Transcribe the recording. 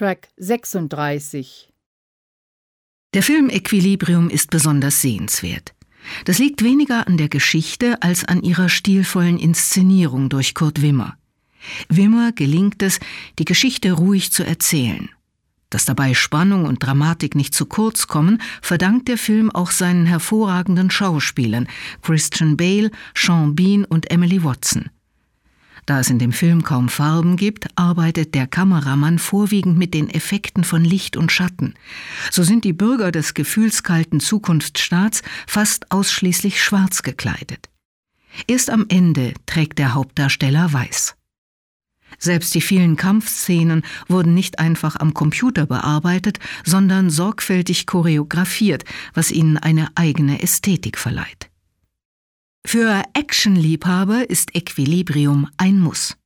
Track 36. Der Film Equilibrium ist besonders sehenswert. Das liegt weniger an der Geschichte als an ihrer stilvollen Inszenierung durch Kurt Wimmer. Wimmer gelingt es, die Geschichte ruhig zu erzählen. Dass dabei Spannung und Dramatik nicht zu kurz kommen, verdankt der Film auch seinen hervorragenden Schauspielern Christian Bale, Sean Bean und Emily Watson. Da es in dem Film kaum Farben gibt, arbeitet der Kameramann vorwiegend mit den Effekten von Licht und Schatten. So sind die Bürger des gefühlskalten Zukunftsstaats fast ausschließlich schwarz gekleidet. Erst am Ende trägt der Hauptdarsteller weiß. Selbst die vielen Kampfszenen wurden nicht einfach am Computer bearbeitet, sondern sorgfältig choreografiert, was ihnen eine eigene Ästhetik verleiht. Für Actionliebhaber ist Equilibrium ein Muss.